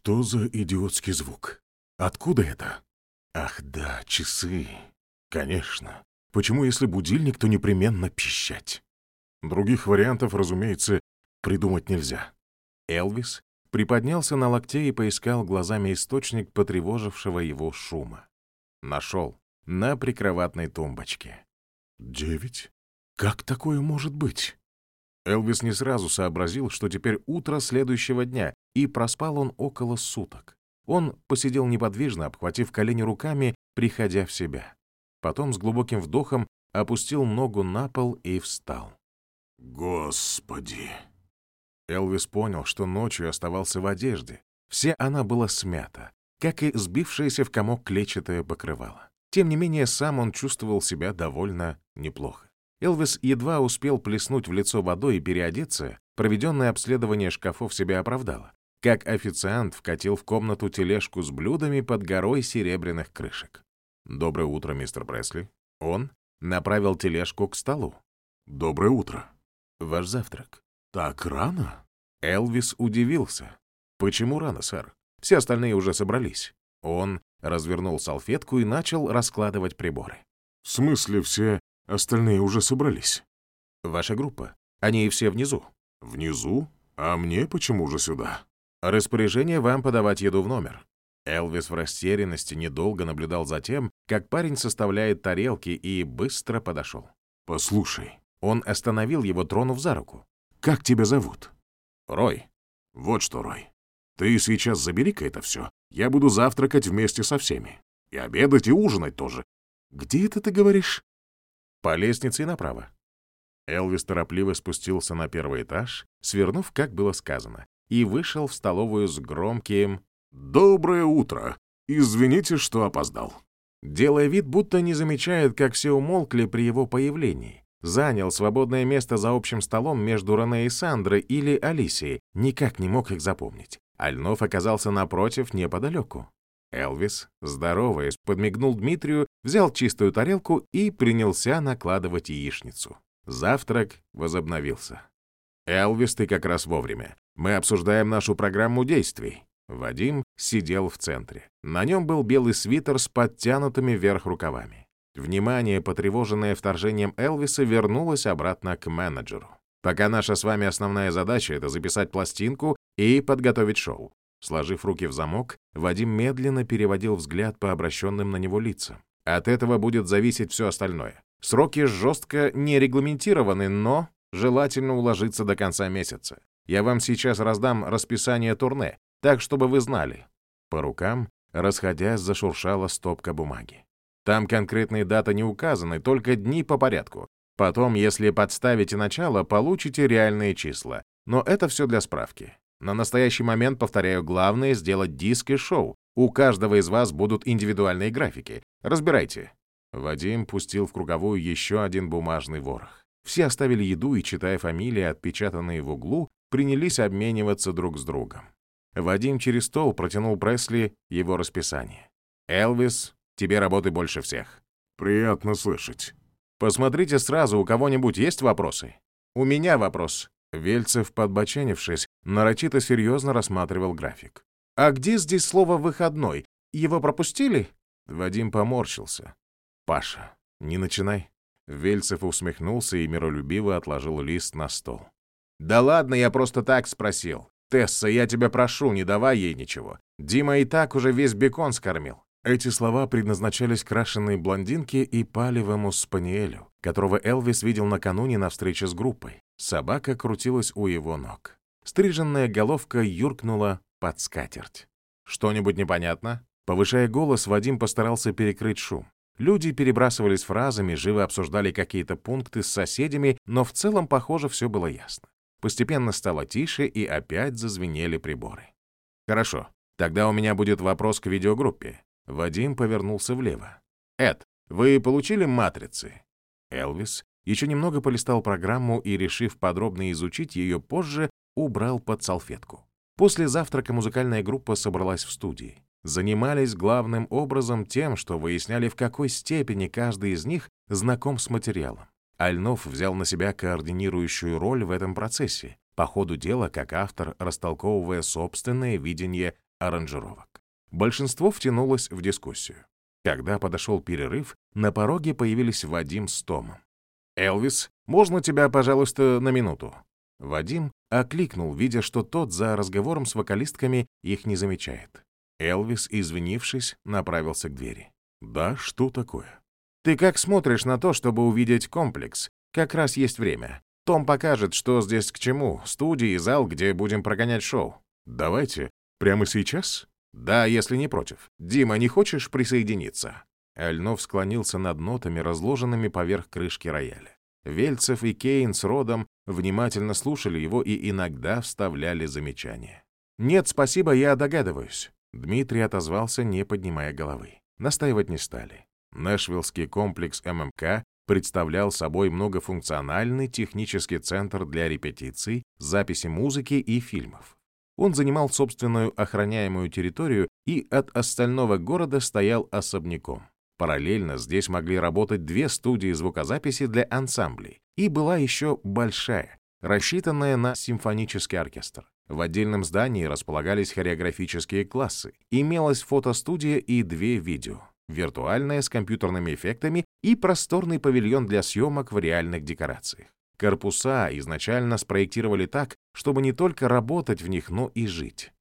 Что за идиотский звук? Откуда это? Ах да, часы. Конечно. Почему, если будильник, то непременно пищать? Других вариантов, разумеется, придумать нельзя. Элвис приподнялся на локте и поискал глазами источник потревожившего его шума. Нашел на прикроватной тумбочке. «Девять? Как такое может быть?» Элвис не сразу сообразил, что теперь утро следующего дня, и проспал он около суток. Он посидел неподвижно, обхватив колени руками, приходя в себя. Потом с глубоким вдохом опустил ногу на пол и встал. «Господи!» Элвис понял, что ночью оставался в одежде. Вся она была смята, как и сбившееся в комок клетчатое покрывало. Тем не менее, сам он чувствовал себя довольно неплохо. Элвис едва успел плеснуть в лицо водой и переодеться, проведенное обследование шкафов себя оправдало, как официант вкатил в комнату тележку с блюдами под горой серебряных крышек. «Доброе утро, мистер Пресли». Он направил тележку к столу. «Доброе утро. Ваш завтрак». «Так рано?» Элвис удивился. «Почему рано, сэр? Все остальные уже собрались». Он развернул салфетку и начал раскладывать приборы. «В смысле все остальные уже собрались?» «Ваша группа. Они все внизу». «Внизу? А мне почему же сюда?» «Распоряжение вам подавать еду в номер». Элвис в растерянности недолго наблюдал за тем, как парень составляет тарелки, и быстро подошел. «Послушай». Он остановил его, тронув за руку. «Как тебя зовут?» «Рой». «Вот что, Рой. Ты сейчас забери-ка это все. Я буду завтракать вместе со всеми. И обедать, и ужинать тоже. Где это ты говоришь?» «По лестнице и направо». Элвис торопливо спустился на первый этаж, свернув, как было сказано, и вышел в столовую с громким «Доброе утро! Извините, что опоздал». Делая вид, будто не замечает, как все умолкли при его появлении. Занял свободное место за общим столом между Рене и Сандрой или Алисией, никак не мог их запомнить. Альнов оказался напротив, неподалеку. Элвис, здороваясь, подмигнул Дмитрию, взял чистую тарелку и принялся накладывать яичницу. Завтрак возобновился. «Элвис, ты как раз вовремя. Мы обсуждаем нашу программу действий». Вадим сидел в центре. На нем был белый свитер с подтянутыми вверх рукавами. Внимание, потревоженное вторжением Элвиса, вернулось обратно к менеджеру. Пока наша с вами основная задача — это записать пластинку и подготовить шоу. Сложив руки в замок, Вадим медленно переводил взгляд по обращенным на него лицам. От этого будет зависеть все остальное. Сроки жестко не регламентированы, но желательно уложиться до конца месяца. Я вам сейчас раздам расписание турне, так, чтобы вы знали. По рукам, расходясь, зашуршала стопка бумаги. Там конкретные даты не указаны, только дни по порядку. Потом, если подставите начало, получите реальные числа. Но это все для справки. На настоящий момент, повторяю, главное — сделать диск и шоу. У каждого из вас будут индивидуальные графики. Разбирайте. Вадим пустил в круговую еще один бумажный ворох. Все оставили еду и, читая фамилии, отпечатанные в углу, принялись обмениваться друг с другом. Вадим через стол протянул Пресли его расписание. «Элвис, Тебе работы больше всех». «Приятно слышать». «Посмотрите сразу, у кого-нибудь есть вопросы?» «У меня вопрос». Вельцев, подбоченившись, нарочито серьезно рассматривал график. «А где здесь слово «выходной»? Его пропустили?» Вадим поморщился. «Паша, не начинай». Вельцев усмехнулся и миролюбиво отложил лист на стол. «Да ладно, я просто так спросил. Тесса, я тебя прошу, не давай ей ничего. Дима и так уже весь бекон скормил. Эти слова предназначались крашенной блондинке и палевому спаниелю, которого Элвис видел накануне на встрече с группой. Собака крутилась у его ног. Стриженная головка юркнула под скатерть. «Что-нибудь непонятно?» Повышая голос, Вадим постарался перекрыть шум. Люди перебрасывались фразами, живо обсуждали какие-то пункты с соседями, но в целом, похоже, все было ясно. Постепенно стало тише, и опять зазвенели приборы. «Хорошо, тогда у меня будет вопрос к видеогруппе. Вадим повернулся влево. «Эд, вы получили матрицы?» Элвис еще немного полистал программу и, решив подробно изучить ее позже, убрал под салфетку. После завтрака музыкальная группа собралась в студии. Занимались главным образом тем, что выясняли, в какой степени каждый из них знаком с материалом. Альнов взял на себя координирующую роль в этом процессе, по ходу дела как автор, растолковывая собственное видение аранжировок. Большинство втянулось в дискуссию. Когда подошел перерыв, на пороге появились Вадим с Томом. «Элвис, можно тебя, пожалуйста, на минуту?» Вадим окликнул, видя, что тот за разговором с вокалистками их не замечает. Элвис, извинившись, направился к двери. «Да, что такое?» «Ты как смотришь на то, чтобы увидеть комплекс? Как раз есть время. Том покажет, что здесь к чему, студии зал, где будем прогонять шоу. Давайте. Прямо сейчас? Да, если не против. Дима, не хочешь присоединиться? Альнов склонился над нотами, разложенными поверх крышки рояля. Вельцев и Кейн с Родом внимательно слушали его и иногда вставляли замечания. «Нет, спасибо, я догадываюсь». Дмитрий отозвался, не поднимая головы. Настаивать не стали. Нэшвиллский комплекс ММК представлял собой многофункциональный технический центр для репетиций, записи музыки и фильмов. Он занимал собственную охраняемую территорию и от остального города стоял особняком. Параллельно здесь могли работать две студии звукозаписи для ансамблей, и была еще большая, рассчитанная на симфонический оркестр. В отдельном здании располагались хореографические классы, имелась фотостудия и две видео виртуальная с компьютерными эффектами и просторный павильон для съемок в реальных декорациях. Корпуса изначально спроектировали так, чтобы не только работать в них, но и жить.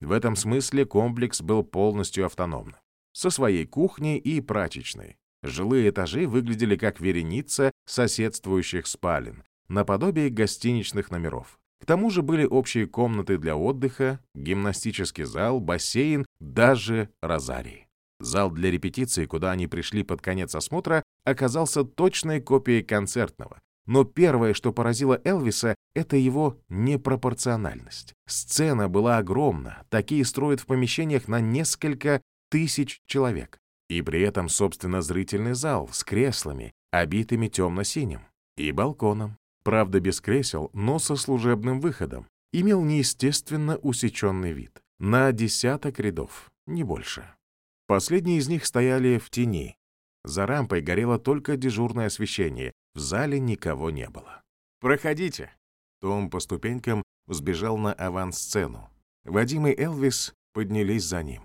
В этом смысле комплекс был полностью автономным, со своей кухней и прачечной. Жилые этажи выглядели как вереница соседствующих спален, наподобие гостиничных номеров. К тому же были общие комнаты для отдыха, гимнастический зал, бассейн, даже розарий. Зал для репетиции, куда они пришли под конец осмотра, оказался точной копией концертного. Но первое, что поразило Элвиса, это его непропорциональность. Сцена была огромна, такие строят в помещениях на несколько тысяч человек. И при этом, собственно, зрительный зал с креслами, обитыми темно-синим, и балконом. Правда, без кресел, но со служебным выходом. Имел неестественно усеченный вид. На десяток рядов, не больше. Последние из них стояли в тени. За рампой горело только дежурное освещение, в зале никого не было. «Проходите!» Том по ступенькам взбежал на авансцену. Вадим и Элвис поднялись за ним.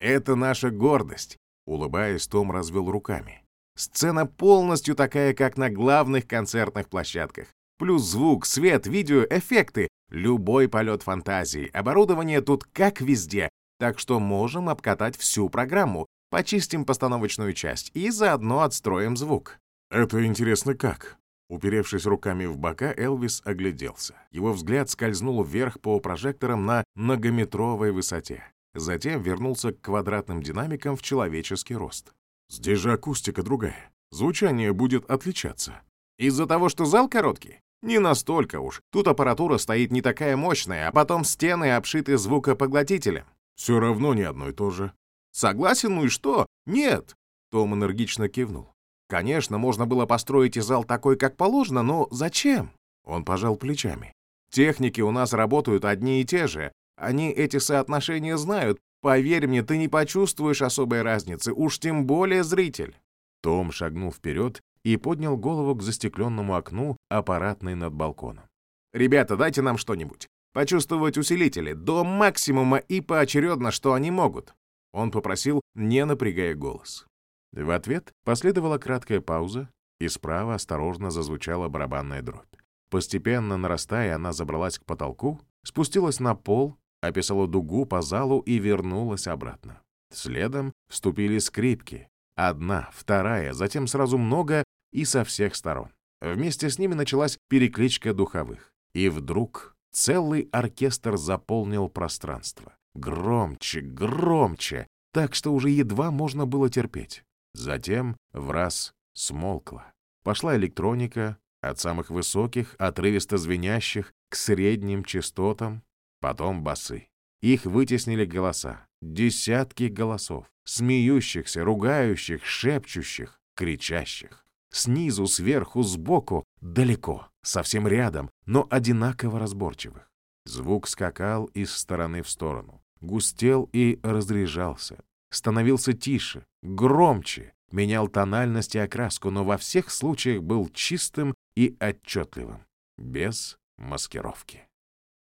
«Это наша гордость!» Улыбаясь, Том развел руками. «Сцена полностью такая, как на главных концертных площадках. Плюс звук, свет, видео, эффекты. Любой полет фантазии. Оборудование тут как везде. Так что можем обкатать всю программу, почистим постановочную часть и заодно отстроим звук. Это интересно как? Уперевшись руками в бока, Элвис огляделся. Его взгляд скользнул вверх по прожекторам на многометровой высоте. Затем вернулся к квадратным динамикам в человеческий рост. Здесь же акустика другая. Звучание будет отличаться. Из-за того, что зал короткий? Не настолько уж. Тут аппаратура стоит не такая мощная, а потом стены обшиты звукопоглотителем. Все равно не одно и то же. Согласен, ну и что? Нет. Том энергично кивнул. Конечно, можно было построить и зал такой, как положено, но зачем? Он пожал плечами. Техники у нас работают одни и те же. Они эти соотношения знают. Поверь мне, ты не почувствуешь особой разницы, уж тем более зритель. Том шагнул вперед и поднял голову к застекленному окну, аппаратной над балконом. «Ребята, дайте нам что-нибудь почувствовать усилители до максимума и поочередно, что они могут. Он попросил, не напрягая голос. В ответ последовала краткая пауза, и справа осторожно зазвучала барабанная дробь. Постепенно нарастая, она забралась к потолку, спустилась на пол, описала дугу по залу и вернулась обратно. Следом вступили скрипки. Одна, вторая, затем сразу много и со всех сторон. Вместе с ними началась перекличка духовых. И вдруг Целый оркестр заполнил пространство. Громче, громче, так что уже едва можно было терпеть. Затем в раз смолкла. Пошла электроника, от самых высоких, отрывисто звенящих, к средним частотам, потом басы. Их вытеснили голоса, десятки голосов, смеющихся, ругающих, шепчущих, кричащих. Снизу, сверху, сбоку, далеко, совсем рядом, но одинаково разборчивых. Звук скакал из стороны в сторону, густел и разряжался, становился тише, громче, менял тональность и окраску, но во всех случаях был чистым и отчетливым, без маскировки.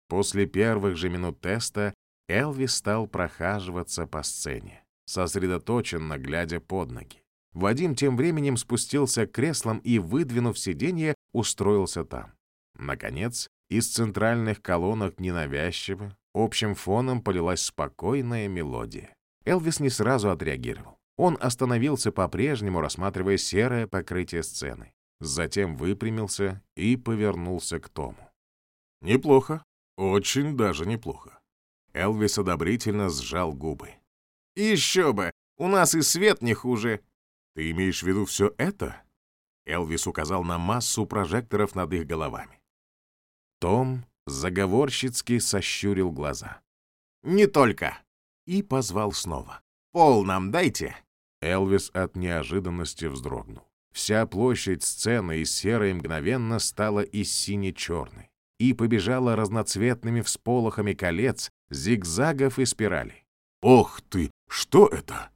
После первых же минут теста Элвис стал прохаживаться по сцене, сосредоточенно глядя под ноги. Вадим тем временем спустился к креслам и, выдвинув сиденье, устроился там. Наконец, из центральных колонок ненавязчиво, общим фоном полилась спокойная мелодия. Элвис не сразу отреагировал. Он остановился по-прежнему, рассматривая серое покрытие сцены. Затем выпрямился и повернулся к Тому. «Неплохо. Очень даже неплохо». Элвис одобрительно сжал губы. «Еще бы! У нас и свет не хуже!» «Ты имеешь в виду все это?» Элвис указал на массу прожекторов над их головами. Том заговорщицки сощурил глаза. «Не только!» И позвал снова. «Пол нам дайте!» Элвис от неожиданности вздрогнул. Вся площадь сцены из серой мгновенно стала из сине-черной и побежала разноцветными всполохами колец, зигзагов и спиралей. «Ох ты! Что это?»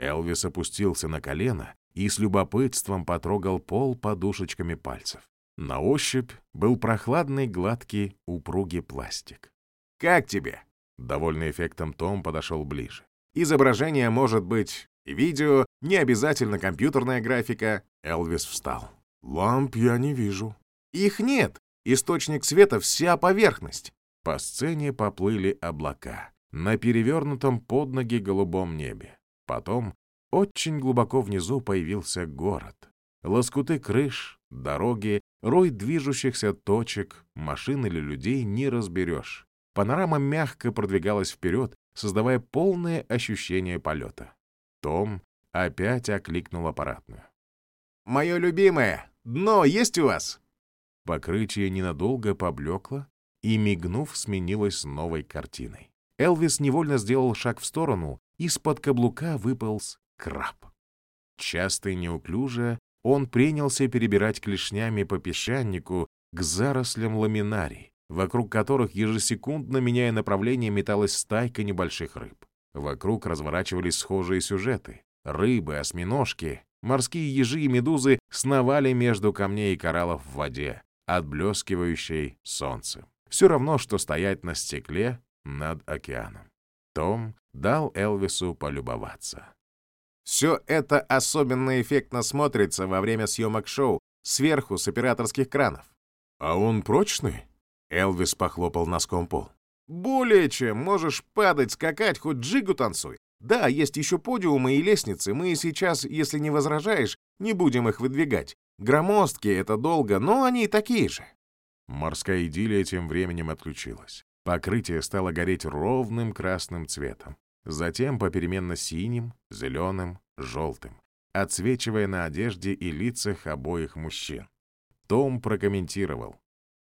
Элвис опустился на колено и с любопытством потрогал пол подушечками пальцев. На ощупь был прохладный, гладкий, упругий пластик. «Как тебе?» Довольный эффектом Том подошел ближе. «Изображение может быть и видео, не обязательно компьютерная графика». Элвис встал. «Ламп я не вижу». «Их нет. Источник света — вся поверхность». По сцене поплыли облака на перевернутом под ноги голубом небе. Потом очень глубоко внизу появился город. Лоскуты крыш, дороги, рой движущихся точек, машин или людей не разберешь. Панорама мягко продвигалась вперед, создавая полное ощущение полета. Том опять окликнул аппаратную. «Мое любимое! Дно есть у вас?» Покрытие ненадолго поблекло и, мигнув, сменилось новой картиной. Элвис невольно сделал шаг в сторону, из-под каблука выполз краб. Часто и неуклюже он принялся перебирать клешнями по песчанику к зарослям ламинарий, вокруг которых ежесекундно, меняя направление, металась стайка небольших рыб. Вокруг разворачивались схожие сюжеты. Рыбы, осьминожки, морские ежи и медузы сновали между камней и кораллов в воде, отблескивающей солнцем. Все равно, что стоять на стекле над океаном. Том дал Элвису полюбоваться. Все это особенно эффектно смотрится во время съемок шоу, сверху с операторских кранов. «А он прочный?» Элвис похлопал носком пол. «Более чем. Можешь падать, скакать, хоть джигу танцуй. Да, есть еще подиумы и лестницы. Мы сейчас, если не возражаешь, не будем их выдвигать. Громоздкие — это долго, но они такие же». Морская идиллия тем временем отключилась. Покрытие стало гореть ровным красным цветом затем попеременно синим, зеленым, желтым, отсвечивая на одежде и лицах обоих мужчин. Том прокомментировал.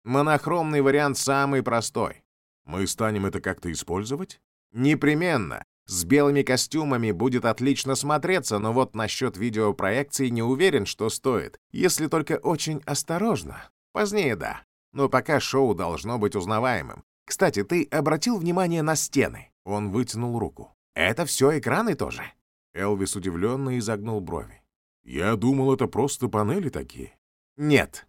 «Монохромный вариант самый простой. Мы станем это как-то использовать?» «Непременно. С белыми костюмами будет отлично смотреться, но вот насчет видеопроекции не уверен, что стоит, если только очень осторожно. Позднее да. Но пока шоу должно быть узнаваемым. Кстати, ты обратил внимание на стены?» Он вытянул руку. «Это все экраны тоже?» Элвис удивленно изогнул брови. «Я думал, это просто панели такие». «Нет».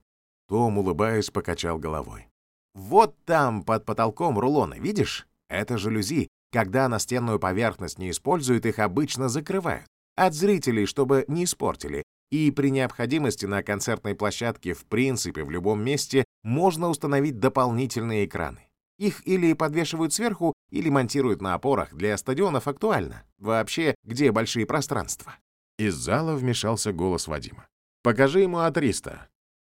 Том, улыбаясь, покачал головой. «Вот там, под потолком рулоны, видишь? Это жалюзи. Когда настенную поверхность не используют, их обычно закрывают. От зрителей, чтобы не испортили. И при необходимости на концертной площадке, в принципе, в любом месте, можно установить дополнительные экраны. Их или подвешивают сверху, или монтируют на опорах. Для стадионов актуально. Вообще, где большие пространства? Из зала вмешался голос Вадима. «Покажи ему А300».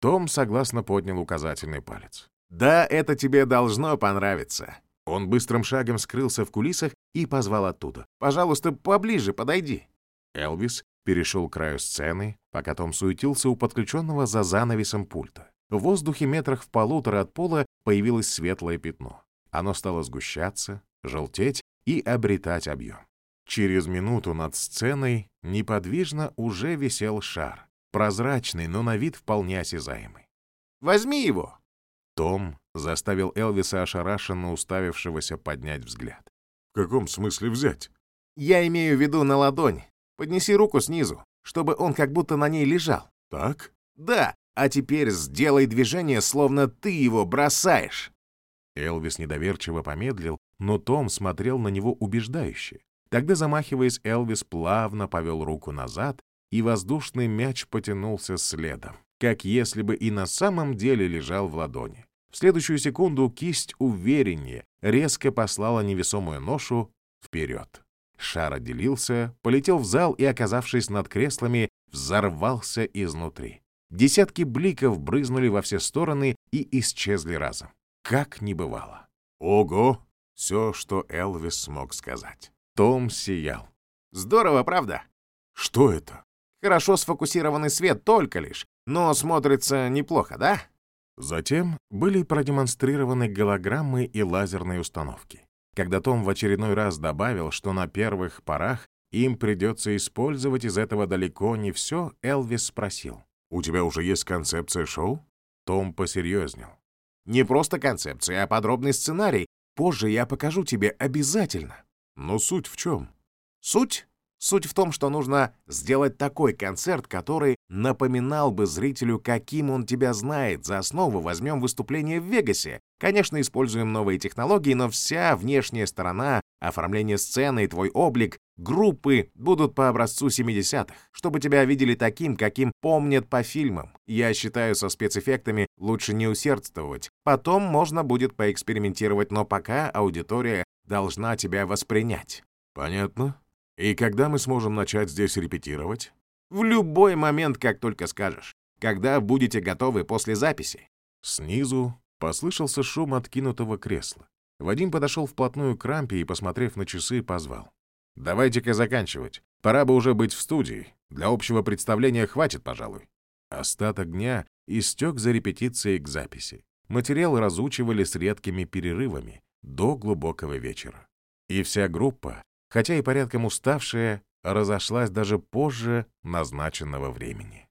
Том согласно поднял указательный палец. «Да, это тебе должно понравиться». Он быстрым шагом скрылся в кулисах и позвал оттуда. «Пожалуйста, поближе подойди». Элвис перешел к краю сцены, пока Том суетился у подключенного за занавесом пульта. В воздухе метрах в полутора от пола появилось светлое пятно. Оно стало сгущаться, желтеть и обретать объем. Через минуту над сценой неподвижно уже висел шар, прозрачный, но на вид вполне осязаемый. «Возьми его!» Том заставил Элвиса ошарашенно уставившегося поднять взгляд. «В каком смысле взять?» «Я имею в виду на ладонь. Поднеси руку снизу, чтобы он как будто на ней лежал». «Так?» «Да, а теперь сделай движение, словно ты его бросаешь». Элвис недоверчиво помедлил, но Том смотрел на него убеждающе. Тогда, замахиваясь, Элвис плавно повел руку назад, и воздушный мяч потянулся следом, как если бы и на самом деле лежал в ладони. В следующую секунду кисть увереннее резко послала невесомую ношу вперед. Шар отделился, полетел в зал и, оказавшись над креслами, взорвался изнутри. Десятки бликов брызнули во все стороны и исчезли разом. Как не бывало. Ого! Все, что Элвис смог сказать. Том сиял. Здорово, правда? Что это? Хорошо сфокусированный свет только лишь, но смотрится неплохо, да? Затем были продемонстрированы голограммы и лазерные установки. Когда Том в очередной раз добавил, что на первых порах им придется использовать из этого далеко не все, Элвис спросил. «У тебя уже есть концепция шоу?» Том посерьезнел. «Не просто концепция, а подробный сценарий. Позже я покажу тебе обязательно». «Но суть в чем?» «Суть? Суть в том, что нужно сделать такой концерт, который напоминал бы зрителю, каким он тебя знает. За основу возьмем выступление в Вегасе. Конечно, используем новые технологии, но вся внешняя сторона, оформление сцены и твой облик, группы будут по образцу 70-х, чтобы тебя видели таким, каким помнят по фильмам. Я считаю, со спецэффектами лучше не усердствовать. Потом можно будет поэкспериментировать, но пока аудитория должна тебя воспринять. Понятно. И когда мы сможем начать здесь репетировать? В любой момент, как только скажешь. Когда будете готовы после записи. Снизу послышался шум откинутого кресла. Вадим подошел вплотную к рампе и, посмотрев на часы, позвал. «Давайте-ка заканчивать. Пора бы уже быть в студии. Для общего представления хватит, пожалуй». Остаток дня истек за репетицией к записи. Материал разучивали с редкими перерывами до глубокого вечера. И вся группа хотя и порядком уставшая, разошлась даже позже назначенного времени.